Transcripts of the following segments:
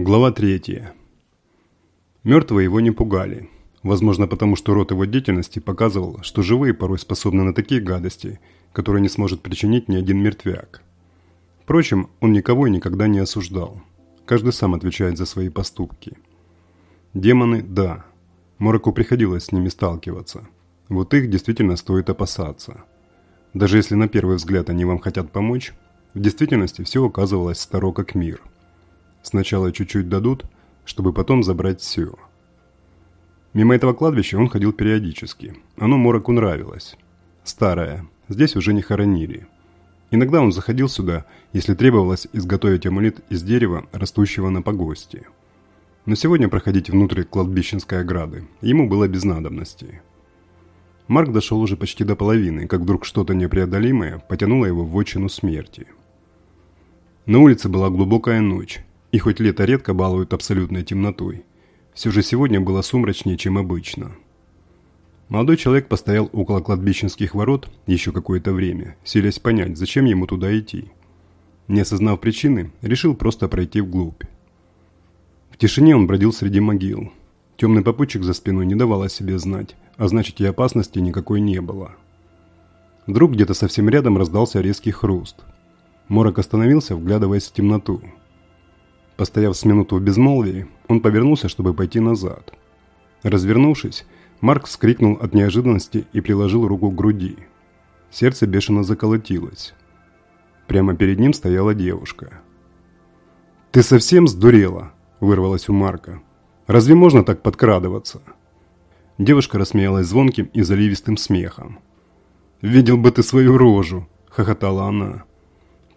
Глава 3. Мертвые его не пугали. Возможно, потому что род его деятельности показывал, что живые порой способны на такие гадости, которые не сможет причинить ни один мертвяк. Впрочем, он никого и никогда не осуждал. Каждый сам отвечает за свои поступки. Демоны – да. Мороку приходилось с ними сталкиваться. Вот их действительно стоит опасаться. Даже если на первый взгляд они вам хотят помочь, в действительности все оказывалось старо как мир. Сначала чуть-чуть дадут, чтобы потом забрать все. Мимо этого кладбища он ходил периодически. Оно Мороку нравилось. Старое. Здесь уже не хоронили. Иногда он заходил сюда, если требовалось изготовить амулет из дерева, растущего на погосте. Но сегодня проходить внутрь кладбищенской ограды ему было без надобности. Марк дошел уже почти до половины, как вдруг что-то непреодолимое потянуло его в отчину смерти. На улице была глубокая ночь, и хоть лето редко балуют абсолютной темнотой, все же сегодня было сумрачнее, чем обычно. Молодой человек постоял около кладбищенских ворот еще какое-то время, селясь понять, зачем ему туда идти. Не осознав причины, решил просто пройти вглубь. В тишине он бродил среди могил. Темный попутчик за спиной не давал о себе знать, а значит и опасности никакой не было. Вдруг где-то совсем рядом раздался резкий хруст. Морок остановился, вглядываясь в темноту. Постояв с минуту в безмолвии, он повернулся, чтобы пойти назад. Развернувшись, Марк вскрикнул от неожиданности и приложил руку к груди. Сердце бешено заколотилось. Прямо перед ним стояла девушка. «Ты совсем сдурела?» – вырвалось у Марка. «Разве можно так подкрадываться?» Девушка рассмеялась звонким и заливистым смехом. «Видел бы ты свою рожу!» – хохотала она.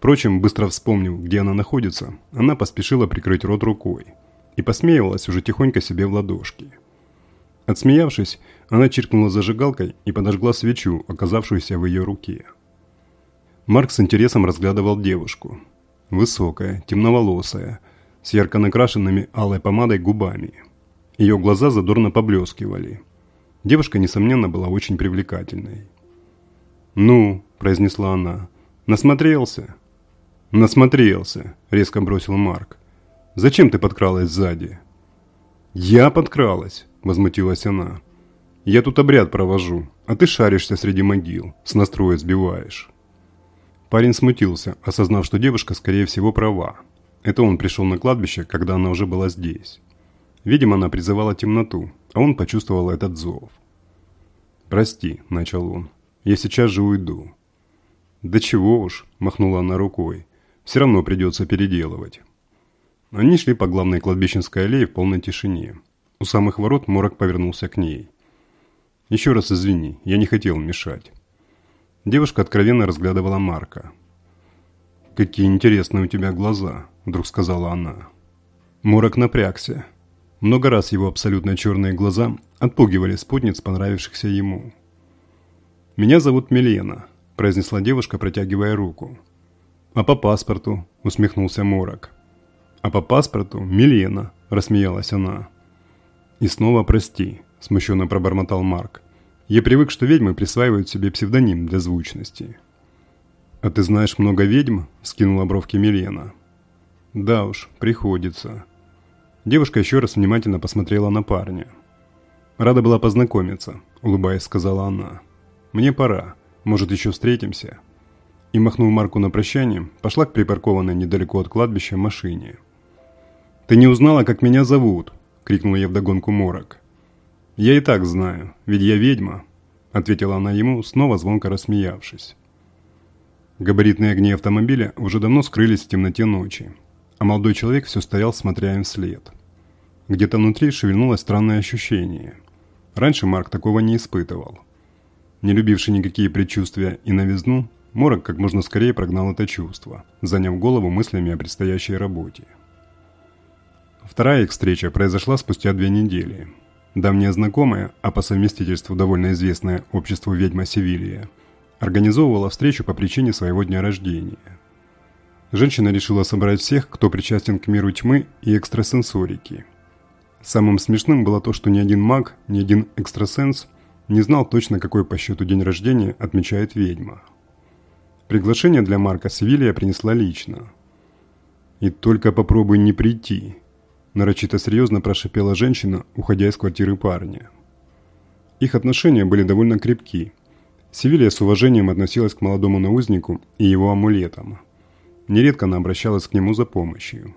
Впрочем, быстро вспомнив, где она находится, она поспешила прикрыть рот рукой и посмеивалась уже тихонько себе в ладошки. Отсмеявшись, она чиркнула зажигалкой и подожгла свечу, оказавшуюся в ее руке. Марк с интересом разглядывал девушку. Высокая, темноволосая, с ярко накрашенными алой помадой губами. Ее глаза задорно поблескивали – Девушка, несомненно, была очень привлекательной. «Ну», – произнесла она, – «насмотрелся?» «Насмотрелся», – резко бросил Марк. «Зачем ты подкралась сзади?» «Я подкралась», – возмутилась она. «Я тут обряд провожу, а ты шаришься среди могил, с настроя сбиваешь». Парень смутился, осознав, что девушка, скорее всего, права. Это он пришел на кладбище, когда она уже была здесь. Видимо, она призывала темноту, а он почувствовал этот зов. «Прости», – начал он, – «я сейчас же уйду». «Да чего уж», – махнула она рукой, – «все равно придется переделывать». Они шли по главной кладбищенской аллее в полной тишине. У самых ворот Морок повернулся к ней. «Еще раз извини, я не хотел мешать». Девушка откровенно разглядывала Марка. «Какие интересные у тебя глаза», – вдруг сказала она. Морок напрягся. Много раз его абсолютно черные глаза отпугивали спутниц, понравившихся ему. «Меня зовут Милена», – произнесла девушка, протягивая руку. «А по паспорту?» – усмехнулся Морок. «А по паспорту Милена», – рассмеялась она. «И снова прости», – смущенно пробормотал Марк. «Я привык, что ведьмы присваивают себе псевдоним для звучности». «А ты знаешь много ведьм?» – скинула бровки Милена. «Да уж, приходится», Девушка еще раз внимательно посмотрела на парня. «Рада была познакомиться», – улыбаясь, сказала она. «Мне пора. Может, еще встретимся?» И, махнув Марку на прощание, пошла к припаркованной недалеко от кладбища машине. «Ты не узнала, как меня зовут?» – крикнул ей вдогонку Морок. «Я и так знаю, ведь я ведьма», – ответила она ему, снова звонко рассмеявшись. Габаритные огни автомобиля уже давно скрылись в темноте ночи, а молодой человек все стоял, смотря им вслед. Где-то внутри шевельнулось странное ощущение. Раньше Марк такого не испытывал. Не любивший никакие предчувствия и новизну, Морок как можно скорее прогнал это чувство, заняв голову мыслями о предстоящей работе. Вторая их встреча произошла спустя две недели. Давняя знакомая, а по совместительству довольно известное общество «Ведьма Севилья», организовывала встречу по причине своего дня рождения – женщина решила собрать всех, кто причастен к миру тьмы и экстрасенсорики. Самым смешным было то, что ни один маг, ни один экстрасенс не знал точно, какой по счету день рождения отмечает ведьма. Приглашение для Марка Севилья принесла лично. «И только попробуй не прийти», нарочито серьезно прошипела женщина, уходя из квартиры парня. Их отношения были довольно крепки. Севилья с уважением относилась к молодому наузнику и его амулетам. Нередко она обращалась к нему за помощью.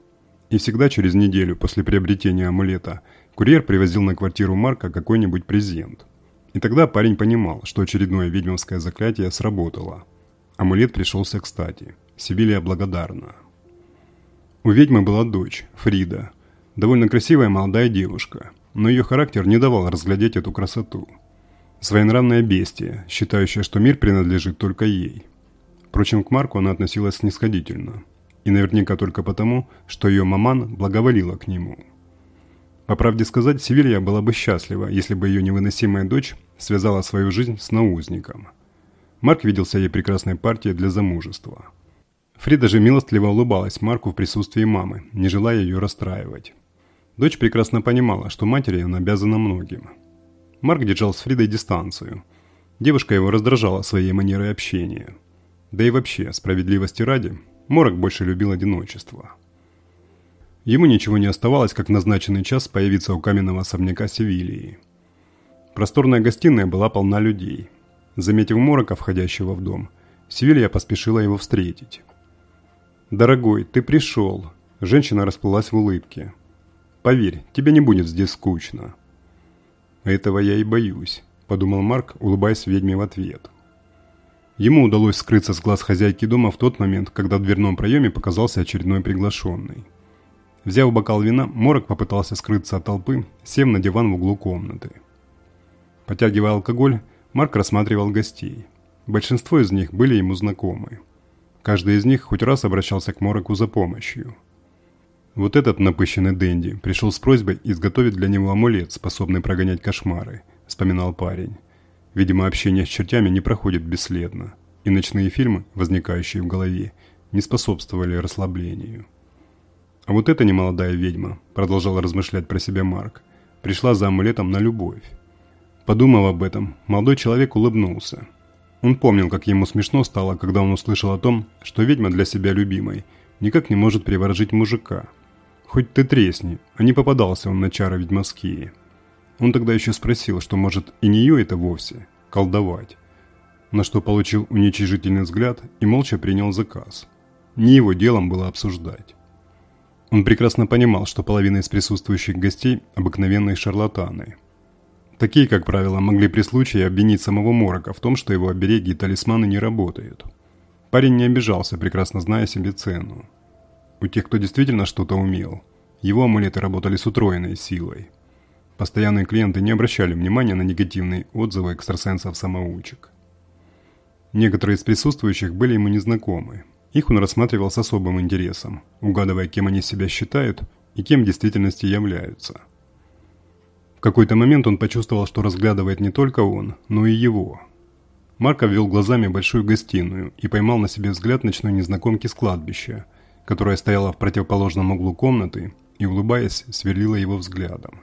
И всегда через неделю после приобретения амулета курьер привозил на квартиру Марка какой-нибудь презент. И тогда парень понимал, что очередное ведьмовское заклятие сработало. Амулет пришелся кстати. Севилья благодарна. У ведьмы была дочь, Фрида. Довольно красивая молодая девушка, но ее характер не давал разглядеть эту красоту. Своенравное бестие, считающее, что мир принадлежит только ей. Впрочем, к Марку она относилась снисходительно. И наверняка только потому, что ее маман благоволила к нему. По правде сказать, Севилья была бы счастлива, если бы ее невыносимая дочь связала свою жизнь с наузником. Марк виделся ей прекрасной партией для замужества. Фрида же милостливо улыбалась Марку в присутствии мамы, не желая ее расстраивать. Дочь прекрасно понимала, что матери она обязана многим. Марк держал с Фридой дистанцию. Девушка его раздражала своей манерой общения. Да и вообще, справедливости ради, Морок больше любил одиночество. Ему ничего не оставалось, как назначенный час появиться у каменного особняка Севилии. Просторная гостиная была полна людей. Заметив Морока, входящего в дом, Севилья поспешила его встретить. «Дорогой, ты пришел!» Женщина расплылась в улыбке. «Поверь, тебе не будет здесь скучно». «Этого я и боюсь», – подумал Марк, улыбаясь ведьме в ответ. Ему удалось скрыться с глаз хозяйки дома в тот момент, когда в дверном проеме показался очередной приглашенный. Взяв бокал вина, Морок попытался скрыться от толпы, сев на диван в углу комнаты. Потягивая алкоголь, Марк рассматривал гостей. Большинство из них были ему знакомы. Каждый из них хоть раз обращался к Мороку за помощью. Вот этот напыщенный Дэнди пришел с просьбой изготовить для него амулет, способный прогонять кошмары, вспоминал парень. Видимо, общение с чертями не проходит бесследно, и ночные фильмы, возникающие в голове, не способствовали расслаблению. А вот эта немолодая ведьма, продолжал размышлять про себя Марк, пришла за амулетом на любовь. Подумав об этом, молодой человек улыбнулся. Он помнил, как ему смешно стало, когда он услышал о том, что ведьма для себя любимой никак не может приворожить мужика. Хоть ты тресни, а не попадался он на чары ведьмовские. Он тогда еще спросил, что может и не ее это вовсе, колдовать. На что получил уничижительный взгляд и молча принял заказ. Не его делом было обсуждать. Он прекрасно понимал, что половина из присутствующих гостей – обыкновенные шарлатаны – Такие, как правило, могли при случае обвинить самого Морока в том, что его обереги и талисманы не работают. Парень не обижался, прекрасно зная себе цену. У тех, кто действительно что-то умел, его амулеты работали с утроенной силой. Постоянные клиенты не обращали внимания на негативные отзывы экстрасенсов-самоучек. Некоторые из присутствующих были ему незнакомы. Их он рассматривал с особым интересом, угадывая, кем они себя считают и кем в действительности являются – какой-то момент он почувствовал, что разглядывает не только он, но и его. Марк обвел глазами большую гостиную и поймал на себе взгляд ночной незнакомки с кладбища, которая стояла в противоположном углу комнаты и, улыбаясь, сверлила его взглядом.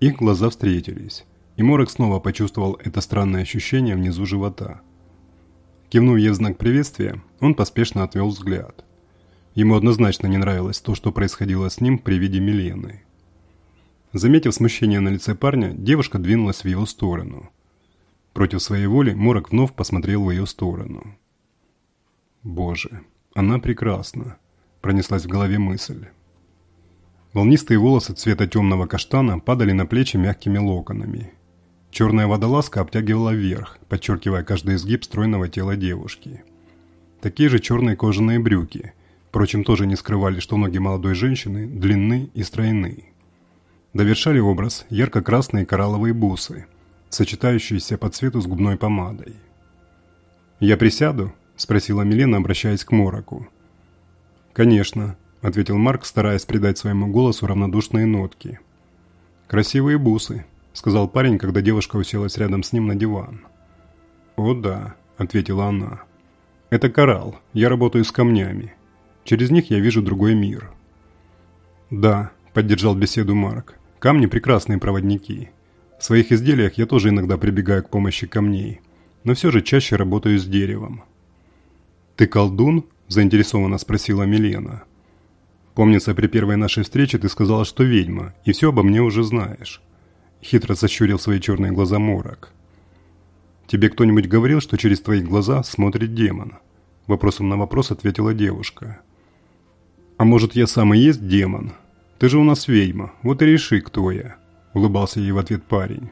Их глаза встретились, и Морок снова почувствовал это странное ощущение внизу живота. Кивнув ей в знак приветствия, он поспешно отвел взгляд. Ему однозначно не нравилось то, что происходило с ним при виде Милены. Заметив смущение на лице парня, девушка двинулась в его сторону. Против своей воли Морок вновь посмотрел в ее сторону. «Боже, она прекрасна», – пронеслась в голове мысль. Волнистые волосы цвета темного каштана падали на плечи мягкими локонами. Черная водолазка обтягивала вверх, подчеркивая каждый изгиб стройного тела девушки. Такие же черные кожаные брюки, впрочем, тоже не скрывали, что ноги молодой женщины длинны и стройны. Довершали образ ярко-красные коралловые бусы, сочетающиеся по цвету с губной помадой. «Я присяду?» – спросила Милена, обращаясь к Мороку. «Конечно», – ответил Марк, стараясь придать своему голосу равнодушные нотки. «Красивые бусы», – сказал парень, когда девушка уселась рядом с ним на диван. «О да», – ответила она. «Это коралл. Я работаю с камнями. Через них я вижу другой мир». «Да», – поддержал беседу Марк. Камни – прекрасные проводники. В своих изделиях я тоже иногда прибегаю к помощи камней, но все же чаще работаю с деревом. «Ты колдун?» – заинтересованно спросила Милена. Помнится, при первой нашей встрече ты сказала, что ведьма, и все обо мне уже знаешь. Хитро сощурил свои черные глаза Морок. Тебе кто-нибудь говорил, что через твои глаза смотрит демон? Вопросом на вопрос ответила девушка. А может, я сам и есть демон? Ты же у нас ведьма, вот и реши, кто я. Улыбался ей в ответ парень.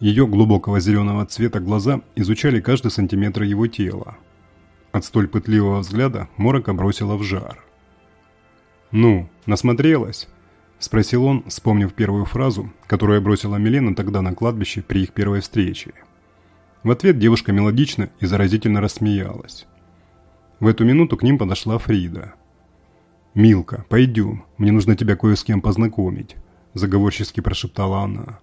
Ее глубокого зеленого цвета глаза изучали каждый сантиметр его тела. От столь пытливого взгляда Морока бросила в жар. «Ну, насмотрелась?» – спросил он, вспомнив первую фразу, которую бросила Милена тогда на кладбище при их первой встрече. В ответ девушка мелодично и заразительно рассмеялась. В эту минуту к ним подошла Фрида. «Милка, пойдем, мне нужно тебя кое с кем познакомить», – заговорчески прошептала она.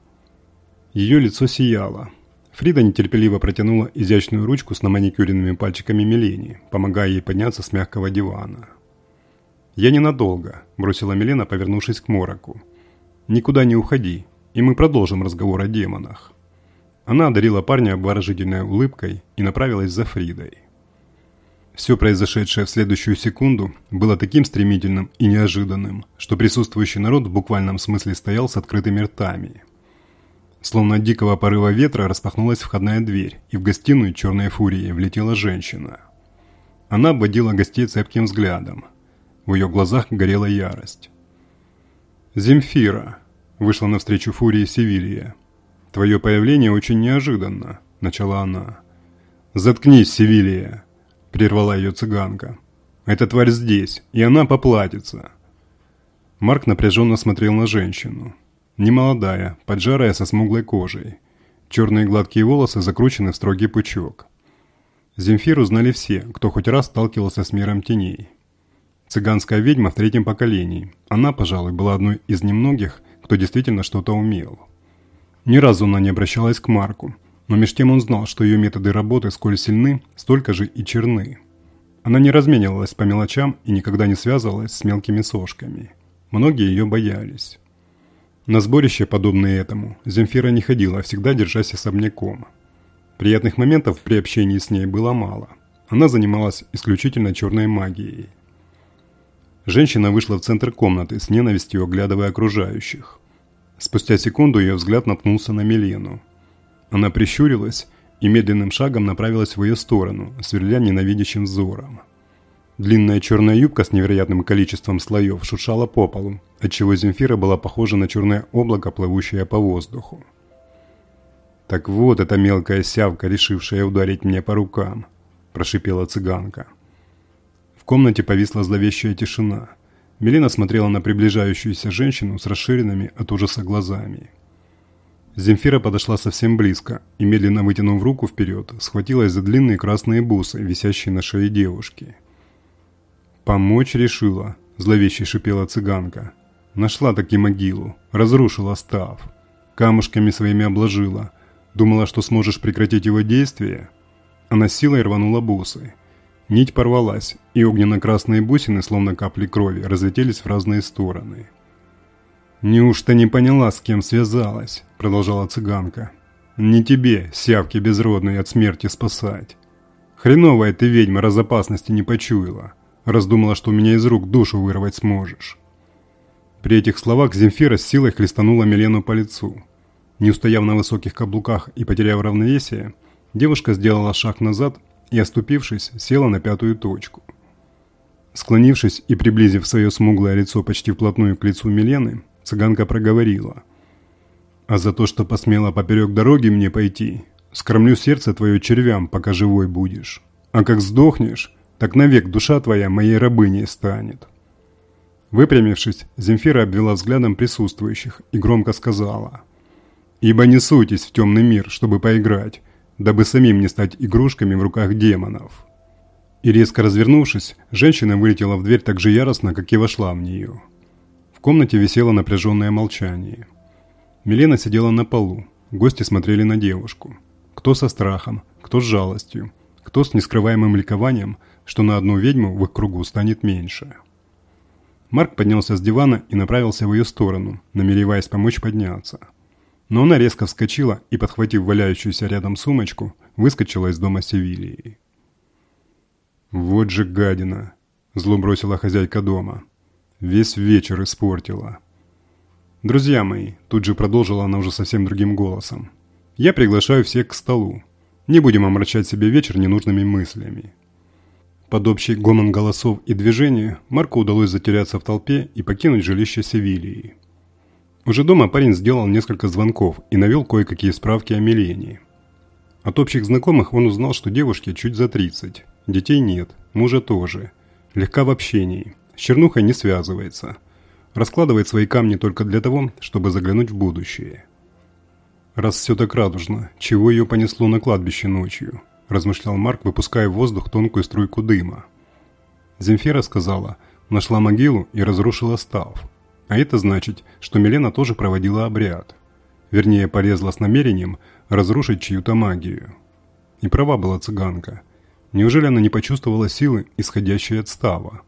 Ее лицо сияло. Фрида нетерпеливо протянула изящную ручку с наманикюренными пальчиками Милене, помогая ей подняться с мягкого дивана. «Я ненадолго», – бросила Милена, повернувшись к Мороку. «Никуда не уходи, и мы продолжим разговор о демонах». Она одарила парня обворожительной улыбкой и направилась за Фридой. Все произошедшее в следующую секунду было таким стремительным и неожиданным, что присутствующий народ в буквальном смысле стоял с открытыми ртами. Словно от дикого порыва ветра распахнулась входная дверь, и в гостиную черной фурией влетела женщина. Она обводила гостей цепким взглядом, в ее глазах горела ярость. «Земфира!» – вышла навстречу Фурии Севилья. «Твое появление очень неожиданно», – начала она. «Заткнись, Севилья!» – прервала ее цыганка. «Эта тварь здесь, и она поплатится!» Марк напряженно смотрел на женщину. Немолодая, поджарая со смуглой кожей. Черные гладкие волосы закручены в строгий пучок. Земфиру знали все, кто хоть раз сталкивался с миром теней. Цыганская ведьма в третьем поколении. Она, пожалуй, была одной из немногих, кто действительно что-то умел. Ни разу она не обращалась к Марку, но меж тем он знал, что ее методы работы сколь сильны, столько же и черны. Она не разменивалась по мелочам и никогда не связывалась с мелкими сошками. Многие ее боялись. На сборище, подобное этому, Земфира не ходила, а всегда держась особняком. Приятных моментов при общении с ней было мало. Она занималась исключительно черной магией. Женщина вышла в центр комнаты, с ненавистью оглядывая окружающих. Спустя секунду ее взгляд наткнулся на Милену. Она прищурилась и медленным шагом направилась в ее сторону, сверля ненавидящим взором. Длинная черная юбка с невероятным количеством слоев шуршала по полу, отчего Земфира была похожа на черное облако, плывущее по воздуху. «Так вот эта мелкая сявка, решившая ударить мне по рукам», – прошипела цыганка. В комнате повисла зловещая тишина. Мелина смотрела на приближающуюся женщину с расширенными от ужаса глазами. Земфира подошла совсем близко и, медленно вытянув руку вперед, схватилась за длинные красные бусы, висящие на шее девушки. «Помочь решила», – зловеще шипела цыганка. «Нашла таки могилу, разрушила став, камушками своими обложила. Думала, что сможешь прекратить его действие?» Она силой рванула бусы – Нить порвалась, и огненно-красные бусины, словно капли крови, разлетелись в разные стороны. «Неужто не поняла, с кем связалась?» – продолжала цыганка. «Не тебе, сявки безродной, от смерти спасать. Хреновая ты ведьма раз опасности не почуяла, раздумала, что у меня из рук душу вырвать сможешь». При этих словах Земфира с силой хлестанула Милену по лицу. Не устояв на высоких каблуках и потеряв равновесие, девушка сделала шаг назад и, оступившись, села на пятую точку. Склонившись и приблизив свое смуглое лицо почти вплотную к лицу Милены, цыганка проговорила. «А за то, что посмела поперек дороги мне пойти, скормлю сердце твое червям, пока живой будешь. А как сдохнешь, так навек душа твоя моей рабыней станет». Выпрямившись, Земфира обвела взглядом присутствующих и громко сказала. «Ибо не суйтесь в темный мир, чтобы поиграть, дабы самим не стать игрушками в руках демонов. И резко развернувшись, женщина вылетела в дверь так же яростно, как и вошла в нее. Комнате висело напряженное молчание. Милена сидела на полу, гости смотрели на девушку. Кто со страхом, кто с жалостью, кто с нескрываемым ликованием, что на одну ведьму в их кругу станет меньше. Марк поднялся с дивана и направился в ее сторону, намереваясь помочь подняться – но она резко вскочила и, подхватив валяющуюся рядом сумочку, выскочила из дома Севилии. «Вот же гадина!» – зло бросила хозяйка дома. Весь вечер испортила. «Друзья мои», – тут же продолжила она уже совсем другим голосом, – «я приглашаю всех к столу. Не будем омрачать себе вечер ненужными мыслями». Под общий гомон голосов и движения Марку удалось затеряться в толпе и покинуть жилище Севилии. Уже дома парень сделал несколько звонков и навел кое-какие справки о Милении. От общих знакомых он узнал, что девушке чуть за 30, детей нет, мужа тоже, легка в общении, с чернухой не связывается – раскладывает свои камни только для того, чтобы заглянуть в будущее. «Раз все так радужно, чего ее понесло на кладбище ночью?» – размышлял Марк, выпуская в воздух тонкую струйку дыма. Земфира сказала, нашла могилу и разрушила став. А это значит, что Милена тоже проводила обряд. Вернее, полезла с намерением разрушить чью-то магию. И права была цыганка. Неужели она не почувствовала силы, исходящей от става?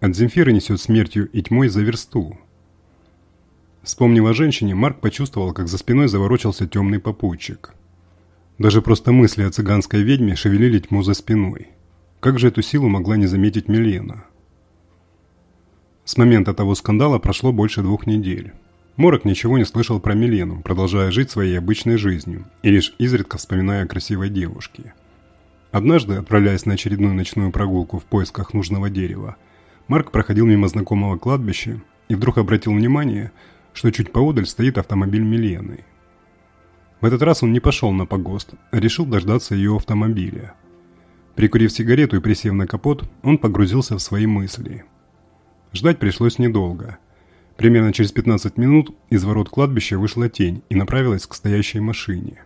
От Земфиры несет смертью и тьмой за версту. Вспомнив о женщине, Марк почувствовал, как за спиной заворочился темный попутчик. Даже просто мысли о цыганской ведьме шевелили тьму за спиной. Как же эту силу могла не заметить Милена? С момента того скандала прошло больше двух недель. Морок ничего не слышал про Милену, продолжая жить своей обычной жизнью и лишь изредка вспоминая о красивой девушке. Однажды, отправляясь на очередную ночную прогулку в поисках нужного дерева, Марк проходил мимо знакомого кладбища и вдруг обратил внимание, что чуть поодаль стоит автомобиль Милены. В этот раз он не пошел на погост, а решил дождаться ее автомобиля. Прикурив сигарету и присев на капот, он погрузился в свои мысли. Ждать пришлось недолго. Примерно через 15 минут из ворот кладбища вышла тень и направилась к стоящей машине.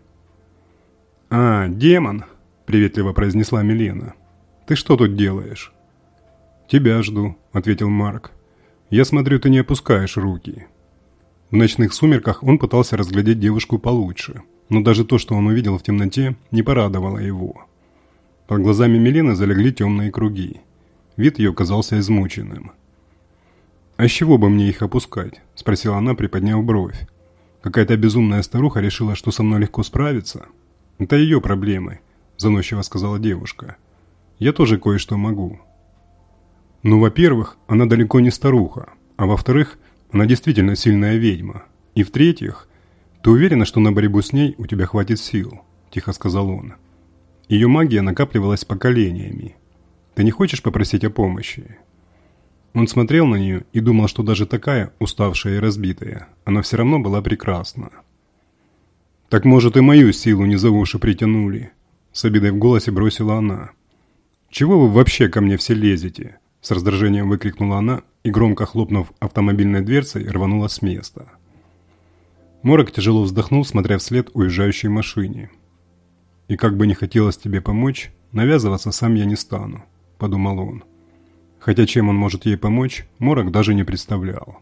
«А, демон!» – приветливо произнесла Милена. «Ты что тут делаешь?» «Тебя жду», — ответил Марк. «Я смотрю, ты не опускаешь руки». В ночных сумерках он пытался разглядеть девушку получше, но даже то, что он увидел в темноте, не порадовало его. Под глазами Милены залегли темные круги. Вид ее казался измученным. «А с чего бы мне их опускать?» – спросила она, приподняв бровь. «Какая-то безумная старуха решила, что со мной легко справиться?» «Это ее проблемы», – заносчиво сказала девушка. «Я тоже кое-что могу. Ну, во-первых, она далеко не старуха, а во-вторых, она действительно сильная ведьма. И в-третьих, ты уверена, что на борьбу с ней у тебя хватит сил?» – тихо сказал он. Ее магия накапливалась поколениями. Ты не хочешь попросить о помощи?» Он смотрел на нее и думал, что даже такая, уставшая и разбитая, она все равно была прекрасна. «Так, может, и мою силу не за уши притянули?» С обидой в голосе бросила она. «Чего вы вообще ко мне все лезете? С раздражением выкрикнула она и, громко хлопнув автомобильной дверцей, рванула с места. Морок тяжело вздохнул, смотря вслед уезжающей машине. «И как бы не хотелось тебе помочь, навязываться сам я не стану», – подумал он. Хотя чем он может ей помочь, Морок даже не представлял.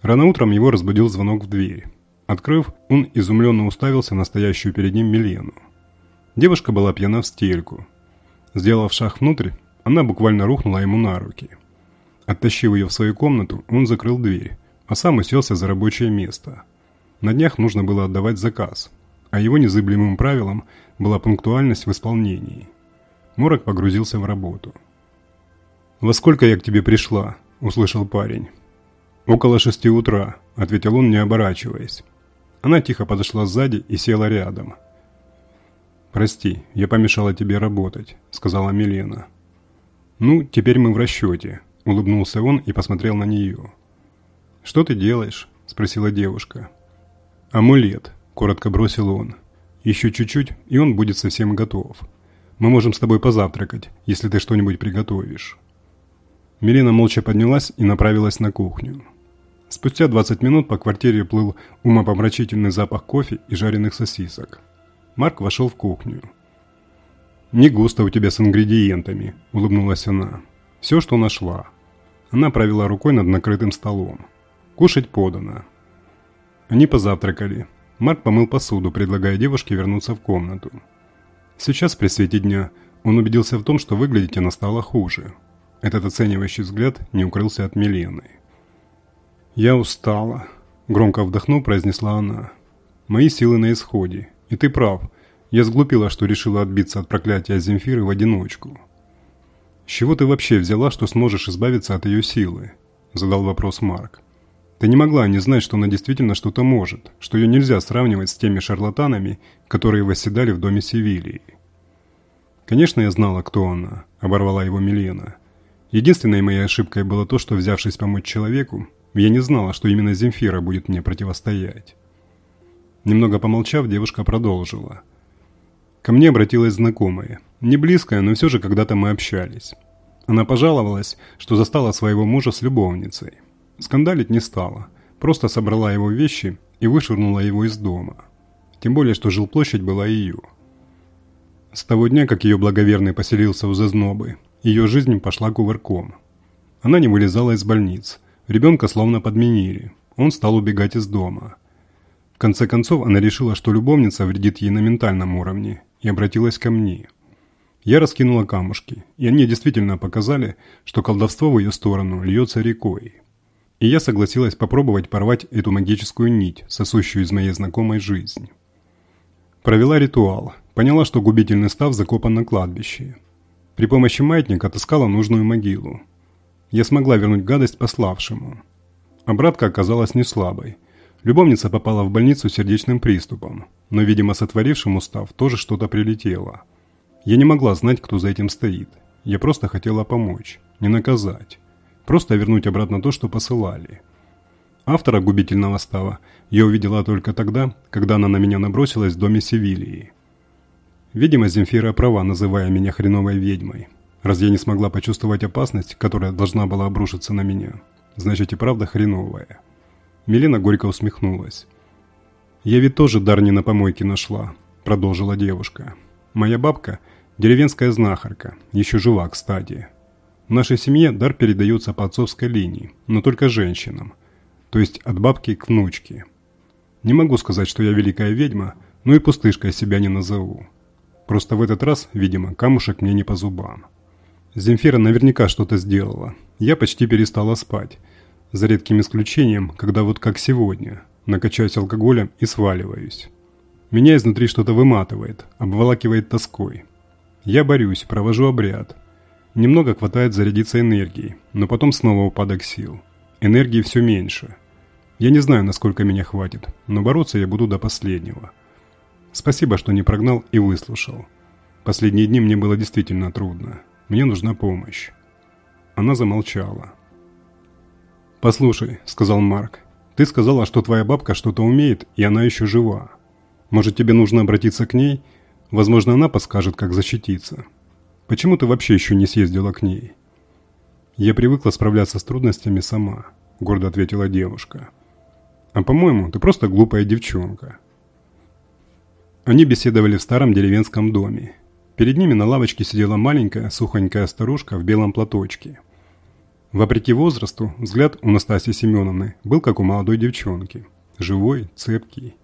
Рано утром его разбудил звонок в дверь. Открыв, он изумленно уставился на стоящую перед ним Милену. Девушка была пьяна в стельку. Сделав шаг внутрь, она буквально рухнула ему на руки. Оттащив ее в свою комнату, он закрыл дверь, а сам уселся за рабочее место. На днях нужно было отдавать заказ, а его незыблемым правилом была пунктуальность в исполнении. Морок погрузился в работу. «Во сколько я к тебе пришла?» – услышал парень. «Около шести утра», – ответил он, не оборачиваясь. Она тихо подошла сзади и села рядом. «Прости, я помешала тебе работать», – сказала Милена. «Ну, теперь мы в расчете», – улыбнулся он и посмотрел на нее. «Что ты делаешь?» – спросила девушка. «Амулет», – коротко бросил он. «Еще чуть-чуть, и он будет совсем готов. Мы можем с тобой позавтракать, если ты что-нибудь приготовишь». Милена молча поднялась и направилась на кухню. Спустя 20 минут по квартире плыл умопомрачительный запах кофе и жареных сосисок. Марк вошел в кухню. «Не густо у тебя с ингредиентами», – улыбнулась она. «Все, что нашла». Она провела рукой над накрытым столом. «Кушать подано». Они позавтракали. Марк помыл посуду, предлагая девушке вернуться в комнату. Сейчас, при свете дня, он убедился в том, что выглядеть она стала хуже. Этот оценивающий взгляд не укрылся от Милены. «Я устала», – громко вдохнув, произнесла она. «Мои силы на исходе, и ты прав – я сглупила, что решила отбиться от проклятия Земфиры в одиночку. С чего ты вообще взяла, что сможешь избавиться от ее силы? – задал вопрос Марк. «Ты не могла не знать, что она действительно что-то может, что ее нельзя сравнивать с теми шарлатанами, которые восседали в доме Севилии». «Конечно, я знала, кто она», – оборвала его Милена. «Единственной моей ошибкой было то, что, взявшись помочь человеку, я не знала, что именно Земфира будет мне противостоять». Немного помолчав, девушка продолжила. Ко мне обратилась знакомая. Не близкая, но все же когда-то мы общались. Она пожаловалась, что застала своего мужа с любовницей. Скандалить не стала, просто собрала его вещи и вышвырнула его из дома. Тем более, что жилплощадь была ее. С того дня, как ее благоверный поселился у Зазнобы, ее жизнь пошла кувырком. Она не вылезала из больниц, ребенка словно подменили, он стал убегать из дома. В конце концов, она решила, что любовница вредит ей на ментальном уровне, и обратилась ко мне – я раскинула камушки, и они действительно показали, что колдовство в ее сторону льется рекой. И я согласилась попробовать порвать эту магическую нить, сосущую из моей знакомой жизни. Провела ритуал, поняла, что губительный став закопан на кладбище. При помощи маятника отыскала нужную могилу. Я смогла вернуть гадость пославшему. Обратка оказалась не слабой. Любовница попала в больницу сердечным приступом, но, видимо, сотворившему став тоже что-то прилетело – я не могла знать, кто за этим стоит. Я просто хотела помочь, не наказать. Просто вернуть обратно то, что посылали. Автора губительного става я увидела только тогда, когда она на меня набросилась в доме Севилии. Видимо, Земфира права, называя меня хреновой ведьмой. Раз я не смогла почувствовать опасность, которая должна была обрушиться на меня, значит и правда хреновая. Милена горько усмехнулась. «Я ведь тоже дар не на помойке нашла», – продолжила девушка. «Моя бабка – Деревенская знахарка, еще жива, кстати. В нашей семье дар передается по отцовской линии, но только женщинам, то есть от бабки к внучке. Не могу сказать, что я великая ведьма, но и пустышкой себя не назову. Просто в этот раз, видимо, камушек мне не по зубам. Земфира наверняка что-то сделала. Я почти перестала спать. За редким исключением, когда вот как сегодня, накачаюсь алкоголем и сваливаюсь. Меня изнутри что-то выматывает, обволакивает тоской. Я борюсь, провожу обряд. Немного хватает зарядиться энергией, но потом снова упадок сил. Энергии все меньше. Я не знаю, насколько меня хватит, но бороться я буду до последнего. Спасибо, что не прогнал и выслушал. Последние дни мне было действительно трудно. Мне нужна помощь. Она замолчала. «Послушай», — сказал Марк, — «ты сказала, что твоя бабка что-то умеет, и она еще жива. Может, тебе нужно обратиться к ней Возможно, она подскажет, как защититься. Почему ты вообще еще не съездила к ней?» «Я привыкла справляться с трудностями сама», – гордо ответила девушка. «А по-моему, ты просто глупая девчонка». Они беседовали в старом деревенском доме. Перед ними на лавочке сидела маленькая, сухонькая старушка в белом платочке. Вопреки возрасту, взгляд у Настасьи Семеновны был как у молодой девчонки. Живой, цепкий.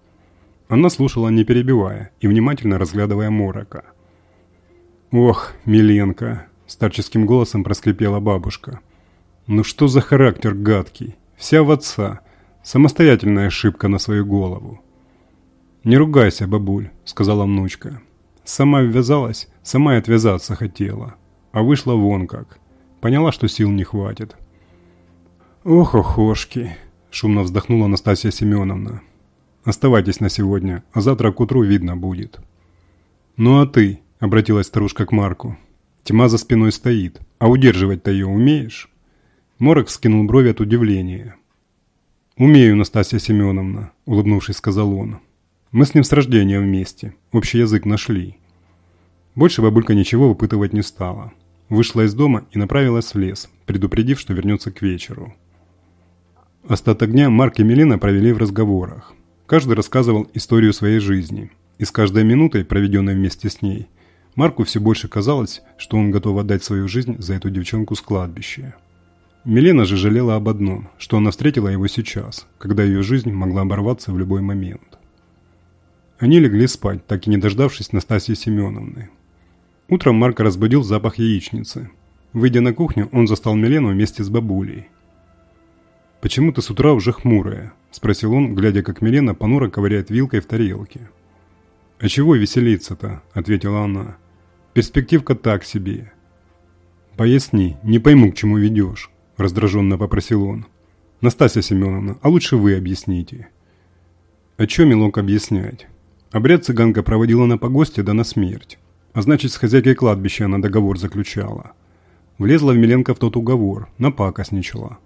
Она слушала, не перебивая, и внимательно разглядывая Морока. «Ох, Миленко!» – старческим голосом проскрипела бабушка. «Ну что за характер гадкий? Вся в отца. Самостоятельная ошибка на свою голову». «Не ругайся, бабуль», – сказала внучка. «Сама ввязалась, сама и отвязаться хотела. А вышла вон как. Поняла, что сил не хватит». «Ох, охошки!» – шумно вздохнула Анастасия Семеновна. Оставайтесь на сегодня, а завтра к утру видно будет». «Ну а ты?» – обратилась старушка к Марку. «Тьма за спиной стоит, а удерживать-то ее умеешь?» Морок вскинул брови от удивления. «Умею, Настасья Семеновна», – улыбнувшись, сказал он. «Мы с ним с рождения вместе, общий язык нашли». Больше бабулька ничего выпытывать не стала. Вышла из дома и направилась в лес, предупредив, что вернется к вечеру. Остаток дня Марк и Мелина провели в разговорах. Каждый рассказывал историю своей жизни, и с каждой минутой, проведенной вместе с ней, Марку все больше казалось, что он готов отдать свою жизнь за эту девчонку с кладбища. Милена же жалела об одном, что она встретила его сейчас, когда ее жизнь могла оборваться в любой момент. Они легли спать, так и не дождавшись Настасьи Семеновны. Утром Марка разбудил запах яичницы. Выйдя на кухню, он застал Милену вместе с бабулей. «Почему ты с утра уже хмурая?» – спросил он, глядя, как Милена понуро ковыряет вилкой в тарелке. «А чего веселиться-то?» – ответила она. «Перспективка так себе». «Поясни, не пойму, к чему ведешь», – раздраженно попросил он. «Настасья Семеновна, а лучше вы объясните». «О чем Милок объяснять? Обряд цыганка проводила на погосте да на смерть. А значит, с хозяйкой кладбища она договор заключала. Влезла в Миленко в тот уговор, напакостничала.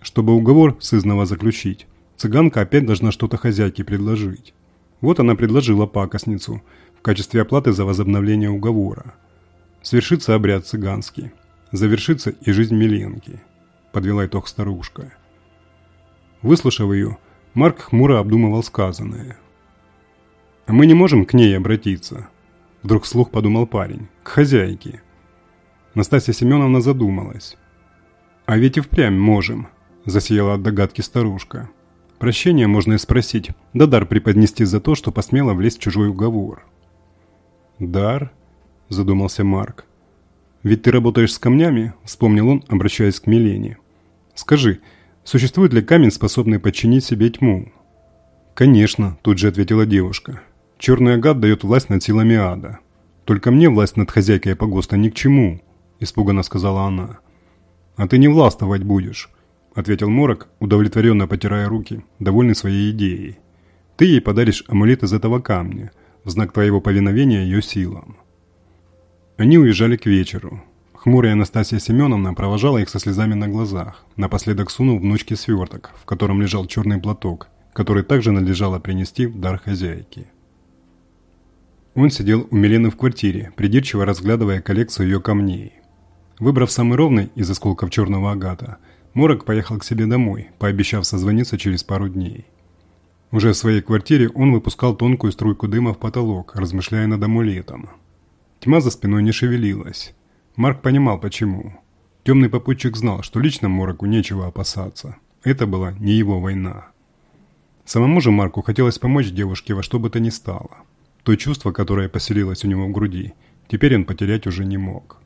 Чтобы уговор сызнова заключить, цыганка опять должна что-то хозяйке предложить. Вот она предложила пакостницу в качестве оплаты за возобновление уговора. Свершится обряд цыганский. Завершится и жизнь Миленки. Подвела итог старушка. Выслушав ее, Марк хмуро обдумывал сказанное. «А мы не можем к ней обратиться?» Вдруг вслух подумал парень. «К хозяйке». Настасья Семеновна задумалась. «А ведь и впрямь можем», – засияла от догадки старушка. «Прощение можно и спросить, да дар преподнести за то, что посмела влезть в чужой уговор». «Дар?» – задумался Марк. «Ведь ты работаешь с камнями?» – вспомнил он, обращаясь к Милене. «Скажи, существует ли камень, способный подчинить себе тьму?» «Конечно», – тут же ответила девушка. Черный агат дает власть над силами ада. Только мне власть над хозяйкой погоста ни к чему, испуганно сказала она. А ты не властвовать будешь, ответил Морок, удовлетворенно потирая руки, довольный своей идеей. Ты ей подаришь амулет из этого камня, в знак твоего повиновения ее силам. Они уезжали к вечеру. Хмурая Анастасия Семеновна провожала их со слезами на глазах, напоследок сунув внучке сверток, в котором лежал черный платок, который также надлежало принести в дар хозяйки. Он сидел у Милены в квартире, придирчиво разглядывая коллекцию ее камней. Выбрав самый ровный из осколков черного агата, Морок поехал к себе домой, пообещав созвониться через пару дней. Уже в своей квартире он выпускал тонкую струйку дыма в потолок, размышляя над амулетом. Тьма за спиной не шевелилась. Марк понимал, почему. Темный попутчик знал, что лично Мороку нечего опасаться. Это была не его война. Самому же Марку хотелось помочь девушке во что бы то ни стало – то чувство, которое поселилось у него в груди, теперь он потерять уже не мог.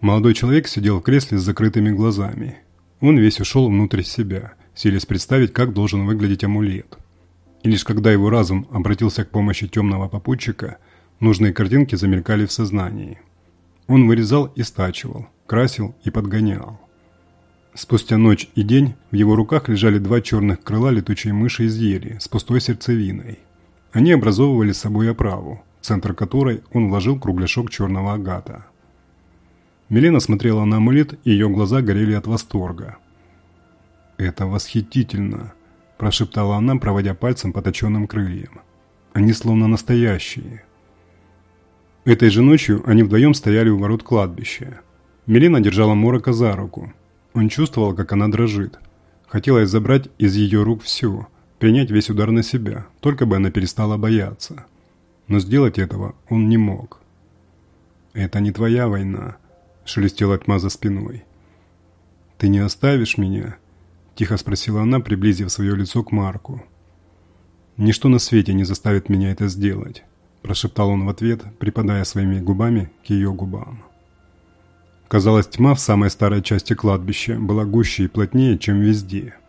Молодой человек сидел в кресле с закрытыми глазами. Он весь ушел внутрь себя, селись представить, как должен выглядеть амулет. И лишь когда его разум обратился к помощи темного попутчика, нужные картинки замелькали в сознании. Он вырезал и стачивал, красил и подгонял. Спустя ночь и день в его руках лежали два черных крыла летучей мыши из ели с пустой сердцевиной – они образовывали собой оправу, в центр которой он вложил кругляшок черного агата. Милена смотрела на амулет, и ее глаза горели от восторга. «Это восхитительно!» – прошептала она, проводя пальцем по точенным крыльям. «Они словно настоящие». Этой же ночью они вдвоем стояли у ворот кладбища. Милена держала Морока за руку. Он чувствовал, как она дрожит. Хотелось забрать из ее рук все – принять весь удар на себя, только бы она перестала бояться. Но сделать этого он не мог. «Это не твоя война», – шелестела тьма за спиной. «Ты не оставишь меня?» – тихо спросила она, приблизив свое лицо к Марку. «Ничто на свете не заставит меня это сделать», – прошептал он в ответ, припадая своими губами к ее губам. Казалось, тьма в самой старой части кладбища была гуще и плотнее, чем везде –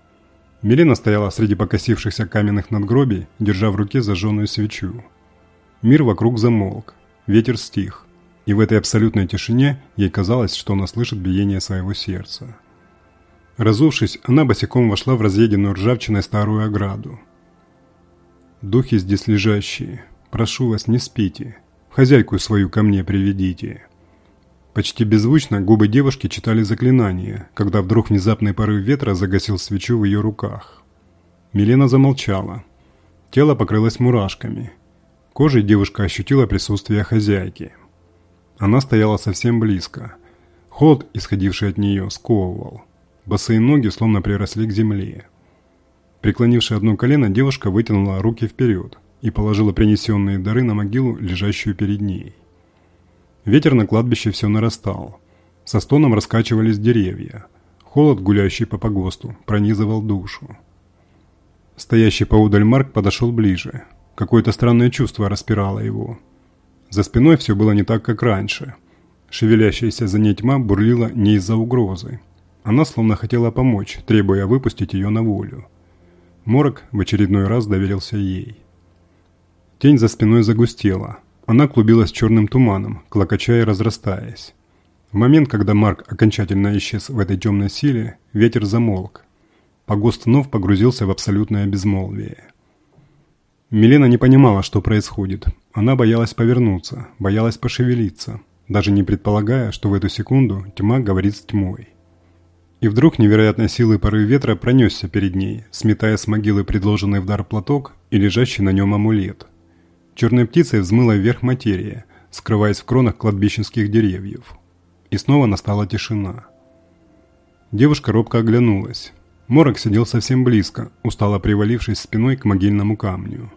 Милена стояла среди покосившихся каменных надгробий, держа в руке зажженную свечу. Мир вокруг замолк, ветер стих, и в этой абсолютной тишине ей казалось, что она слышит биение своего сердца. Разувшись, она босиком вошла в разъеденную ржавчиной старую ограду. «Духи здесь лежащие, прошу вас, не спите, хозяйку свою ко мне приведите». Почти беззвучно губы девушки читали заклинание, когда вдруг внезапный порыв ветра загасил свечу в ее руках. Милена замолчала. Тело покрылось мурашками. Кожей девушка ощутила присутствие хозяйки. Она стояла совсем близко. Холод, исходивший от нее, сковывал. Босые ноги словно приросли к земле. Преклонивши одно колено, девушка вытянула руки вперед и положила принесенные дары на могилу, лежащую перед ней. Ветер на кладбище все нарастал. Со стоном раскачивались деревья. Холод, гуляющий по погосту, пронизывал душу. Стоящий поудаль Марк подошел ближе. Какое-то странное чувство распирало его. За спиной все было не так, как раньше. Шевелящаяся за ней тьма бурлила не из-за угрозы. Она словно хотела помочь, требуя выпустить ее на волю. Морок в очередной раз доверился ей. Тень за спиной загустела – она клубилась черным туманом, клокоча и разрастаясь. В момент, когда Марк окончательно исчез в этой темной силе, ветер замолк. Погост вновь погрузился в абсолютное безмолвие. Милена не понимала, что происходит. Она боялась повернуться, боялась пошевелиться, даже не предполагая, что в эту секунду тьма говорит с тьмой. И вдруг невероятной силой порыв ветра пронесся перед ней, сметая с могилы предложенный в дар платок и лежащий на нем амулет. Черной птицей взмыла вверх материя, скрываясь в кронах кладбищенских деревьев. И снова настала тишина. Девушка робко оглянулась. Морок сидел совсем близко, устало привалившись спиной к могильному камню.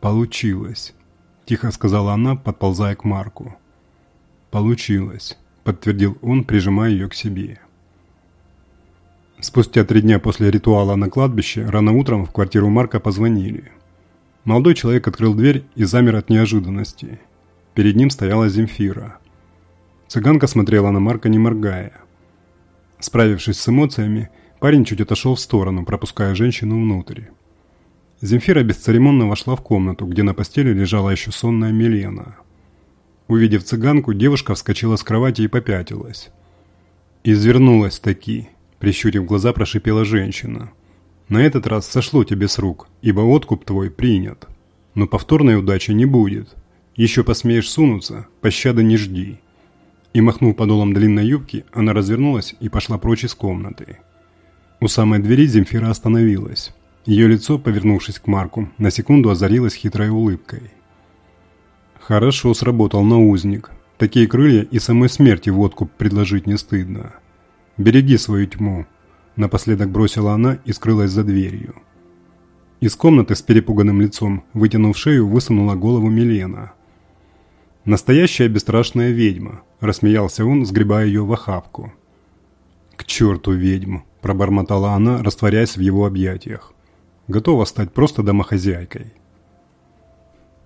«Получилось», – тихо сказала она, подползая к Марку. «Получилось», – подтвердил он, прижимая ее к себе. Спустя три дня после ритуала на кладбище, рано утром в квартиру Марка позвонили. Молодой человек открыл дверь и замер от неожиданности. Перед ним стояла Земфира. Цыганка смотрела на Марка, не моргая. Справившись с эмоциями, парень чуть отошел в сторону, пропуская женщину внутрь. Земфира бесцеремонно вошла в комнату, где на постели лежала еще сонная Милена. Увидев цыганку, девушка вскочила с кровати и попятилась. «Извернулась таки», – прищурив глаза, прошипела женщина. «На этот раз сошло тебе с рук, ибо откуп твой принят. Но повторной удачи не будет. Еще посмеешь сунуться, пощады не жди». И махнув подолом длинной юбки, она развернулась и пошла прочь из комнаты. У самой двери Земфира остановилась. Ее лицо, повернувшись к Марку, на секунду озарилось хитрой улыбкой. «Хорошо сработал наузник. Такие крылья и самой смерти водку предложить не стыдно. Береги свою тьму», – напоследок бросила она и скрылась за дверью. Из комнаты с перепуганным лицом, вытянув шею, высунула голову Милена – «Настоящая бесстрашная ведьма», – рассмеялся он, сгребая ее в охапку. «К черту ведьму!» – пробормотала она, растворяясь в его объятиях. «Готова стать просто домохозяйкой».